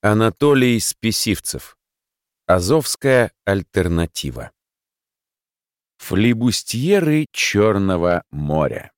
Анатолий Списивцев. Азовская альтернатива. Флибустьеры Черного моря.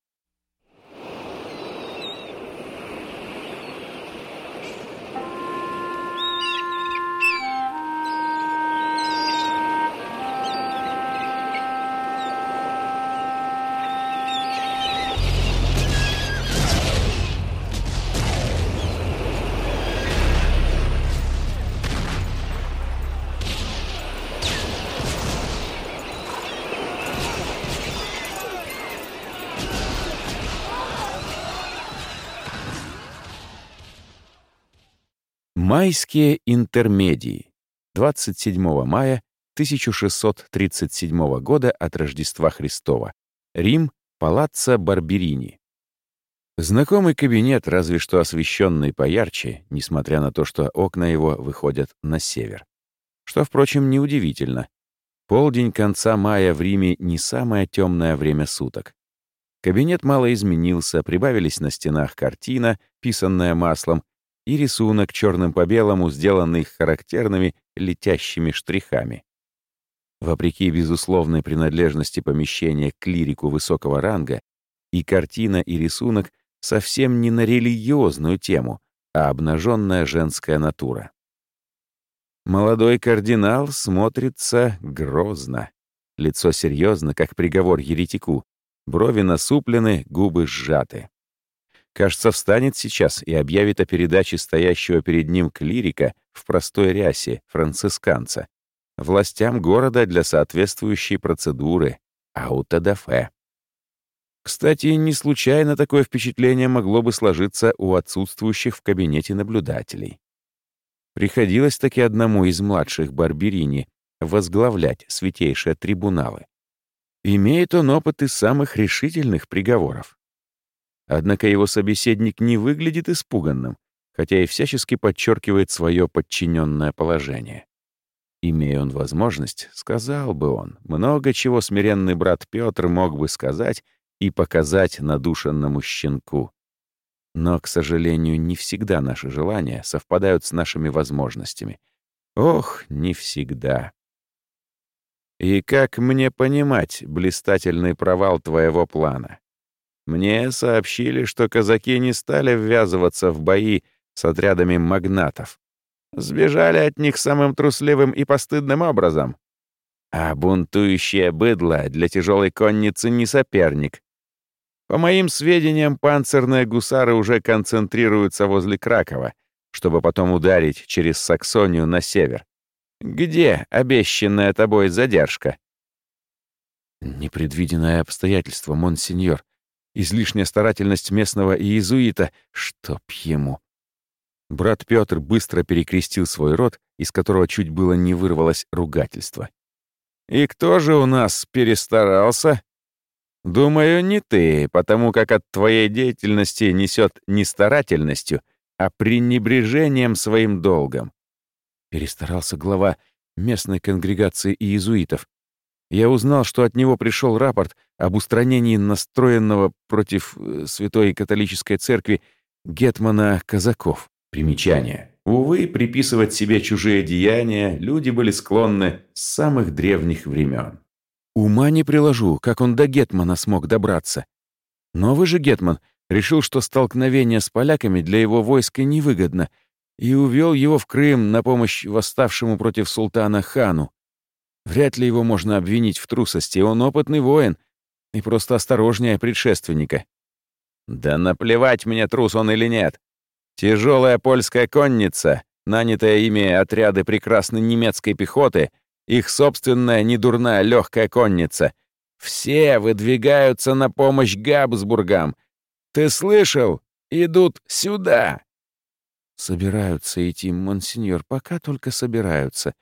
Майские интермедии. 27 мая 1637 года от Рождества Христова. Рим, Палаццо Барберини. Знакомый кабинет, разве что освещенный поярче, несмотря на то, что окна его выходят на север. Что, впрочем, неудивительно. Полдень конца мая в Риме не самое темное время суток. Кабинет мало изменился, прибавились на стенах картина, писанная маслом, и рисунок черным по белому, сделанный характерными летящими штрихами. Вопреки безусловной принадлежности помещения к лирику высокого ранга, и картина, и рисунок совсем не на религиозную тему, а обнаженная женская натура. Молодой кардинал смотрится грозно. Лицо серьезно, как приговор еретику, брови насуплены, губы сжаты. Кажется, встанет сейчас и объявит о передаче стоящего перед ним клирика в простой рясе, францисканца, властям города для соответствующей процедуры, аутодафе. Кстати, не случайно такое впечатление могло бы сложиться у отсутствующих в кабинете наблюдателей. Приходилось таки одному из младших Барберини возглавлять святейшие трибуналы. Имеет он опыт из самых решительных приговоров. Однако его собеседник не выглядит испуганным, хотя и всячески подчеркивает свое подчиненное положение. Имея он возможность, сказал бы он, много чего смиренный брат Петр мог бы сказать и показать надушенному щенку. Но, к сожалению, не всегда наши желания совпадают с нашими возможностями. Ох, не всегда. И как мне понимать блистательный провал твоего плана? Мне сообщили, что казаки не стали ввязываться в бои с отрядами магнатов. Сбежали от них самым трусливым и постыдным образом. А бунтующее быдло для тяжелой конницы не соперник. По моим сведениям, панцирные гусары уже концентрируются возле Кракова, чтобы потом ударить через Саксонию на север. Где обещанная тобой задержка? Непредвиденное обстоятельство, монсеньор. Излишняя старательность местного иезуита, чтоб ему. Брат Петр быстро перекрестил свой рот, из которого чуть было не вырвалось ругательство. «И кто же у нас перестарался?» «Думаю, не ты, потому как от твоей деятельности несет не старательностью, а пренебрежением своим долгом». Перестарался глава местной конгрегации иезуитов, я узнал, что от него пришел рапорт об устранении настроенного против э, Святой Католической Церкви Гетмана Казаков. Примечание. Увы, приписывать себе чужие деяния люди были склонны с самых древних времен. Ума не приложу, как он до Гетмана смог добраться. Новый же Гетман решил, что столкновение с поляками для его войска невыгодно, и увел его в Крым на помощь восставшему против султана хану. Вряд ли его можно обвинить в трусости, он опытный воин и просто осторожнее предшественника. Да наплевать мне, трус он или нет. Тяжелая польская конница, нанятая ими отряды прекрасной немецкой пехоты, их собственная недурная легкая конница. Все выдвигаются на помощь Габсбургам. Ты слышал? Идут сюда. Собираются идти, монсеньор, пока только собираются.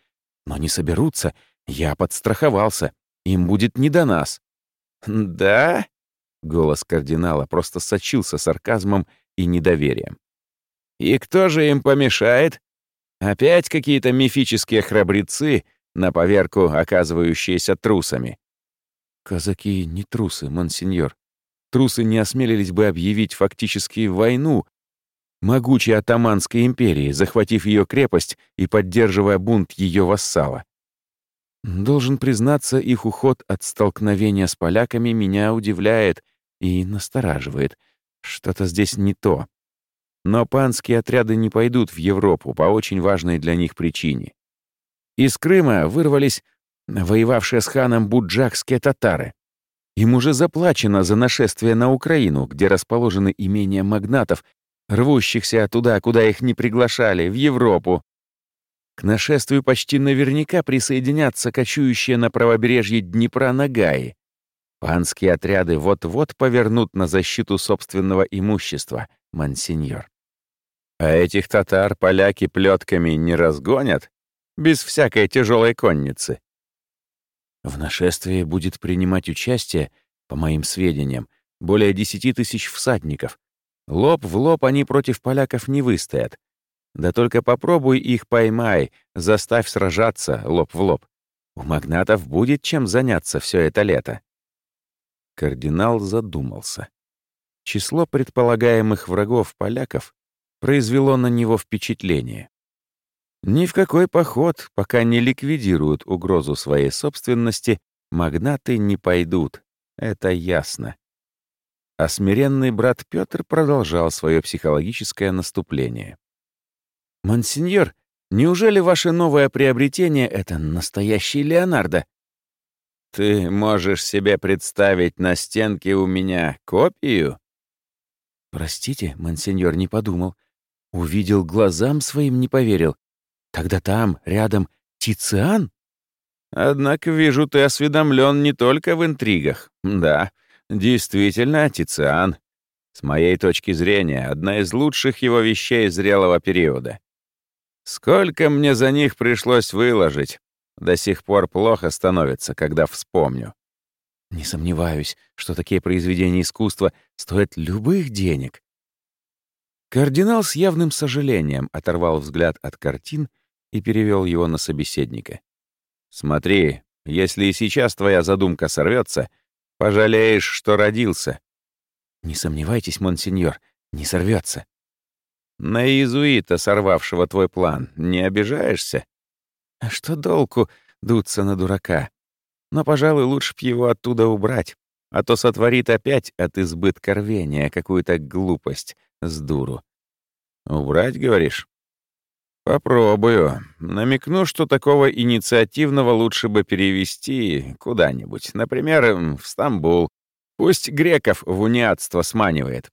Но не соберутся, я подстраховался. Им будет не до нас. «Да?» — голос кардинала просто сочился сарказмом и недоверием. «И кто же им помешает? Опять какие-то мифические храбрецы, на поверку оказывающиеся трусами?» «Казаки не трусы, монсеньор. Трусы не осмелились бы объявить фактически войну, могучей атаманской империи, захватив ее крепость и поддерживая бунт ее вассала. Должен признаться, их уход от столкновения с поляками меня удивляет и настораживает. Что-то здесь не то. Но панские отряды не пойдут в Европу по очень важной для них причине. Из Крыма вырвались воевавшие с ханом буджакские татары. Им уже заплачено за нашествие на Украину, где расположены имения магнатов, рвущихся туда, куда их не приглашали, в Европу. К нашествию почти наверняка присоединятся кочующие на правобережье Днепра Нагаи. Панские отряды вот-вот повернут на защиту собственного имущества, мансиньор. А этих татар поляки плетками не разгонят, без всякой тяжелой конницы. В нашествии будет принимать участие, по моим сведениям, более десяти тысяч всадников. Лоб в лоб они против поляков не выстоят. Да только попробуй их поймай, заставь сражаться лоб в лоб. У магнатов будет чем заняться все это лето. Кардинал задумался. Число предполагаемых врагов поляков произвело на него впечатление. Ни в какой поход, пока не ликвидируют угрозу своей собственности, магнаты не пойдут. Это ясно. А смиренный брат Петр продолжал свое психологическое наступление. «Монсеньор, неужели ваше новое приобретение — это настоящий Леонардо?» «Ты можешь себе представить на стенке у меня копию?» «Простите, монсеньор, не подумал. Увидел, глазам своим не поверил. Тогда там, рядом, Тициан? Однако вижу, ты осведомлен не только в интригах. Да, действительно, Тициан. С моей точки зрения, одна из лучших его вещей зрелого периода. Сколько мне за них пришлось выложить. До сих пор плохо становится, когда вспомню. Не сомневаюсь, что такие произведения искусства стоят любых денег. Кардинал с явным сожалением оторвал взгляд от картин и перевел его на собеседника. «Смотри, если и сейчас твоя задумка сорвется, пожалеешь, что родился». «Не сомневайтесь, монсеньор, не сорвется. «На иезуита, сорвавшего твой план, не обижаешься?» «А что толку дуться на дурака? Но, пожалуй, лучше б его оттуда убрать, а то сотворит опять от избытка рвения какую-то глупость с дуру». «Убрать, говоришь?» Попробую. Намекну, что такого инициативного лучше бы перевести куда-нибудь, например, в Стамбул. Пусть греков в униатство сманивает.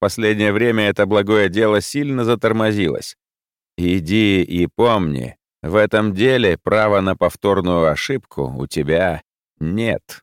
Последнее время это благое дело сильно затормозилось. Иди и помни, в этом деле права на повторную ошибку у тебя нет.